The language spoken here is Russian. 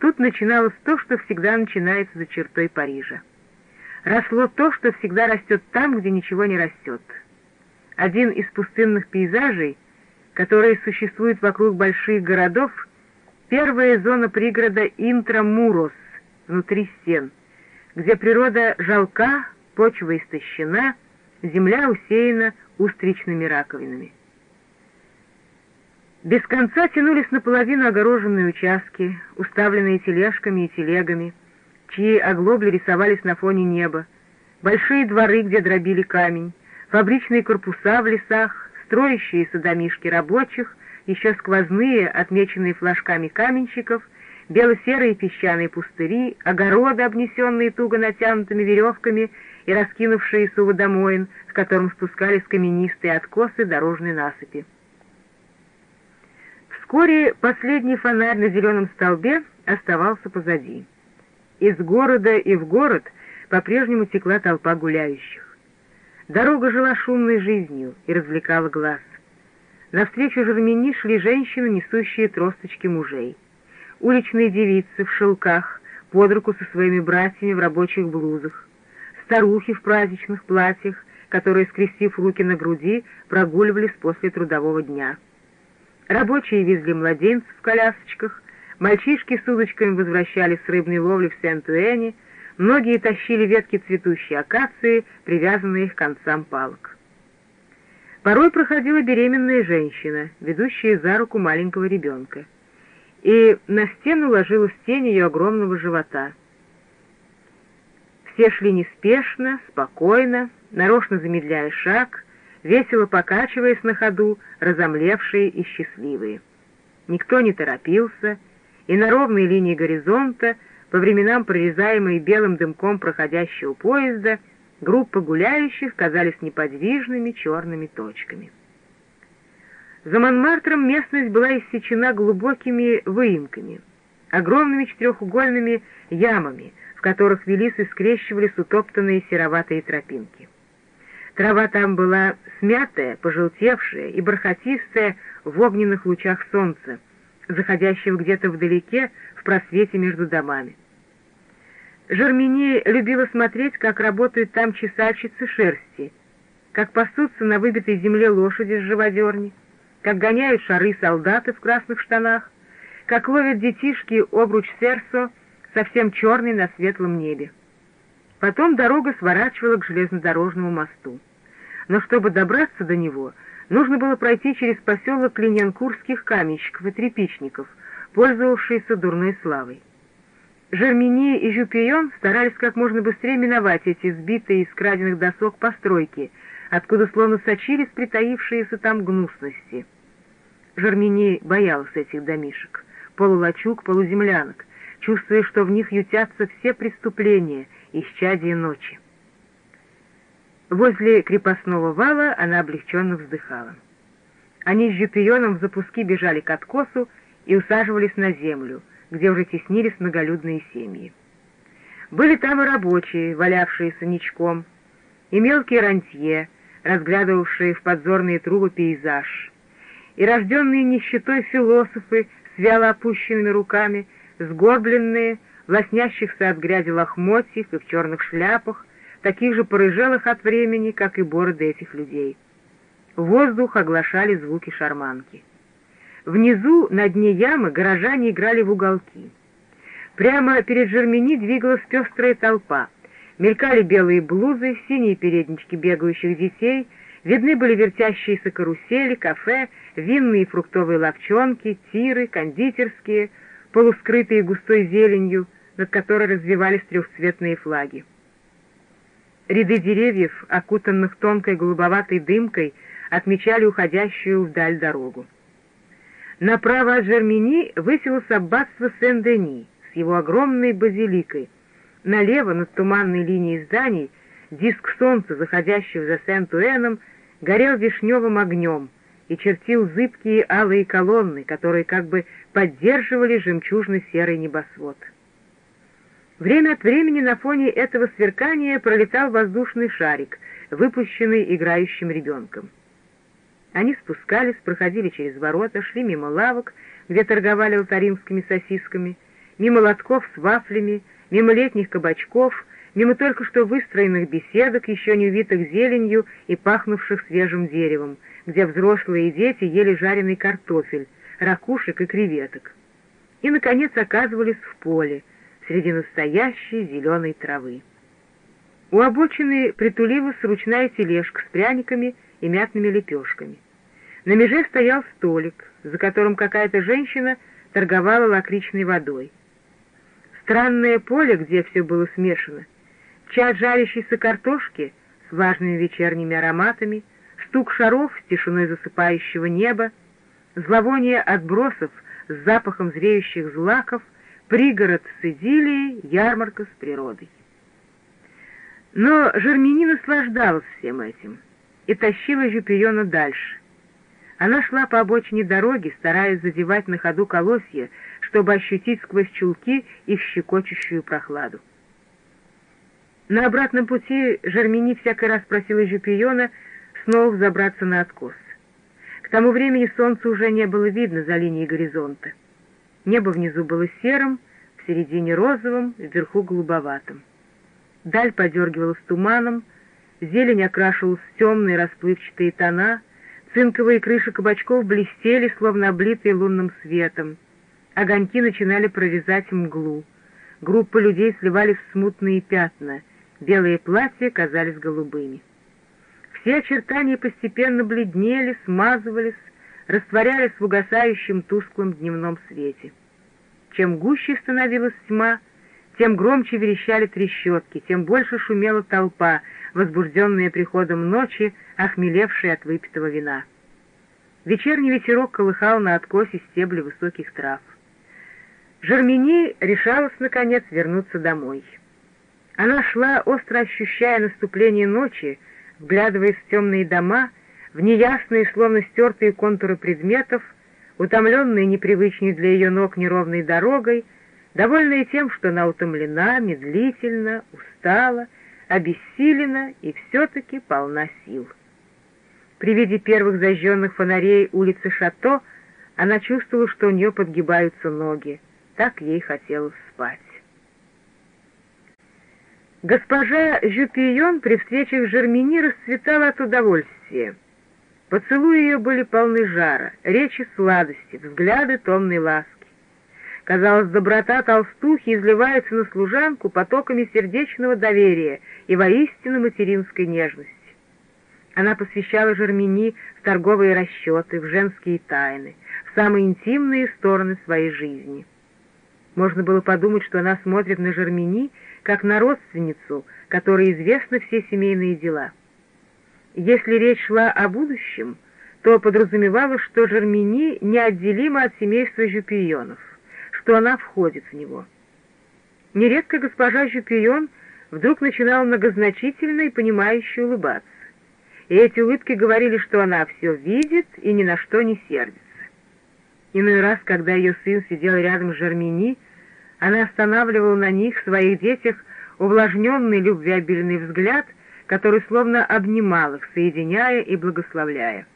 Тут начиналось то, что всегда начинается за чертой Парижа. Росло то, что всегда растет там, где ничего не растет. Один из пустынных пейзажей, которые существуют вокруг больших городов, первая зона пригорода Интрамурос, внутри стен, где природа жалка, почва истощена, земля усеяна устричными раковинами. Без конца тянулись наполовину огороженные участки, уставленные тележками и телегами, чьи оглобли рисовались на фоне неба, большие дворы, где дробили камень, фабричные корпуса в лесах, строящиеся домишки рабочих, еще сквозные, отмеченные флажками каменщиков, бело-серые песчаные пустыри, огороды, обнесенные туго натянутыми веревками и раскинувшиеся у водомоин, с которым спускались каменистые откосы дорожной насыпи. Вскоре последний фонарь на зеленом столбе оставался позади. Из города и в город по-прежнему текла толпа гуляющих. Дорога жила шумной жизнью и развлекала глаз. Навстречу Жермени шли женщины, несущие тросточки мужей. Уличные девицы в шелках, под руку со своими братьями в рабочих блузах. Старухи в праздничных платьях, которые, скрестив руки на груди, прогуливались после трудового дня. Рабочие везли младенцев в колясочках, мальчишки с удочками возвращались с рыбной ловли в Сент-Уэне, многие тащили ветки цветущей акации, привязанные к концам палок. Порой проходила беременная женщина, ведущая за руку маленького ребенка, и на стену ложилась тень ее огромного живота. Все шли неспешно, спокойно, нарочно замедляя шаг — весело покачиваясь на ходу, разомлевшие и счастливые. Никто не торопился, и на ровной линии горизонта, по временам прорезаемой белым дымком проходящего поезда, группы гуляющих казались неподвижными черными точками. За Монмартром местность была иссечена глубокими выемками, огромными четырехугольными ямами, в которых велись и скрещивались утоптанные сероватые тропинки. Трава там была смятая, пожелтевшая и бархатистая в огненных лучах солнца, заходящего где-то вдалеке в просвете между домами. Жермени любила смотреть, как работают там чесальщицы шерсти, как пасутся на выбитой земле лошади с живодерни, как гоняют шары солдаты в красных штанах, как ловят детишки обруч серсо, совсем черный на светлом небе. Потом дорога сворачивала к железнодорожному мосту. Но чтобы добраться до него, нужно было пройти через поселок линянкурских каменщиков и тряпичников, пользовавшийся дурной славой. Жермени и Жупион старались как можно быстрее миновать эти сбитые из краденных досок постройки, откуда словно сочились притаившиеся там гнусности. Жермени боялся этих домишек, полулачуг, полуземлянок, чувствуя, что в них ютятся все преступления — исчадие ночи. Возле крепостного вала она облегченно вздыхала. Они с Жупионом в запуски бежали к откосу и усаживались на землю, где уже теснились многолюдные семьи. Были там и рабочие, валявшиеся ничком, и мелкие рантье, разглядывавшие в подзорные трубы пейзаж, и рожденные нищетой философы с вяло опущенными руками, сгорбленные, лоснящихся от грязи лохмотьев и в черных шляпах, таких же порыжелых от времени, как и бороды этих людей. Воздух оглашали звуки шарманки. Внизу, на дне ямы, горожане играли в уголки. Прямо перед Жермени двигалась пестрая толпа. Мелькали белые блузы, синие переднички бегающих детей, видны были вертящиеся карусели, кафе, винные и фруктовые ловчонки, тиры, кондитерские, полускрытые густой зеленью — над которой развивались трехцветные флаги. Ряды деревьев, окутанных тонкой голубоватой дымкой, отмечали уходящую вдаль дорогу. Направо от Жермени высилось аббатство Сен-Дени с его огромной базиликой. Налево, над туманной линией зданий, диск солнца, заходящего за Сент-Уэном, горел вишневым огнем и чертил зыбкие алые колонны, которые как бы поддерживали жемчужно-серый небосвод. Время от времени на фоне этого сверкания пролетал воздушный шарик, выпущенный играющим ребенком. Они спускались, проходили через ворота, шли мимо лавок, где торговали алтаримскими сосисками, мимо лотков с вафлями, мимо летних кабачков, мимо только что выстроенных беседок, еще не увитых зеленью и пахнувших свежим деревом, где взрослые и дети ели жареный картофель, ракушек и креветок. И, наконец, оказывались в поле, среди настоящей зеленой травы. У обочины притулилась ручная тележка с пряниками и мятными лепешками. На меже стоял столик, за которым какая-то женщина торговала лакричной водой. Странное поле, где все было смешано, чад жарящейся картошки с влажными вечерними ароматами, стук шаров с тишиной засыпающего неба, зловоние отбросов с запахом зреющих злаков, пригород с идиллией, ярмарка с природой. Но Жермени наслаждалась всем этим и тащила Жюпиона дальше. Она шла по обочине дороги, стараясь задевать на ходу колосья, чтобы ощутить сквозь чулки их щекочущую прохладу. На обратном пути Жермени всякий раз просила Жюпиона снова взобраться на откос. К тому времени солнца уже не было видно за линией горизонта. Небо внизу было серым, в середине розовым, вверху голубоватым. Даль подергивалась туманом, зелень окрашивалась в темные расплывчатые тона, цинковые крыши кабачков блестели, словно облитые лунным светом. Огоньки начинали прорезать мглу. Группы людей сливались в смутные пятна, белые платья казались голубыми. Все очертания постепенно бледнели, смазывались, растворялись в угасающем тусклом дневном свете. Чем гуще становилась тьма, тем громче верещали трещотки, тем больше шумела толпа, возбужденная приходом ночи, охмелевшая от выпитого вина. Вечерний ветерок колыхал на откосе стебли высоких трав. Жермени решалась, наконец, вернуться домой. Она шла, остро ощущая наступление ночи, вглядываясь в темные дома, в неясные, словно стертые контуры предметов, утомленные непривычной для ее ног неровной дорогой, довольная тем, что она утомлена, медлительно, устала, обессилена и все-таки полна сил. При виде первых зажженных фонарей улицы Шато она чувствовала, что у нее подгибаются ноги. Так ей хотелось спать. Госпожа Жюпион при встречах с Жермени расцветала от удовольствия. Поцелуи ее были полны жара, речи сладости, взгляды томной ласки. Казалось, доброта толстухи изливается на служанку потоками сердечного доверия и воистину материнской нежности. Она посвящала Жермени в торговые расчеты, в женские тайны, в самые интимные стороны своей жизни. Можно было подумать, что она смотрит на Жермени, как на родственницу, которой известны все семейные дела. Если речь шла о будущем, то подразумевалось, что Жермени неотделима от семейства Жюпионов, что она входит в него. Нередко госпожа Жюпион вдруг начинала многозначительно и понимающе улыбаться, и эти улыбки говорили, что она все видит и ни на что не сердится. Иной раз, когда ее сын сидел рядом с Жермени, она останавливала на них, своих детях, увлажненный любвеобильный взгляд, который словно обнимал их, соединяя и благословляя.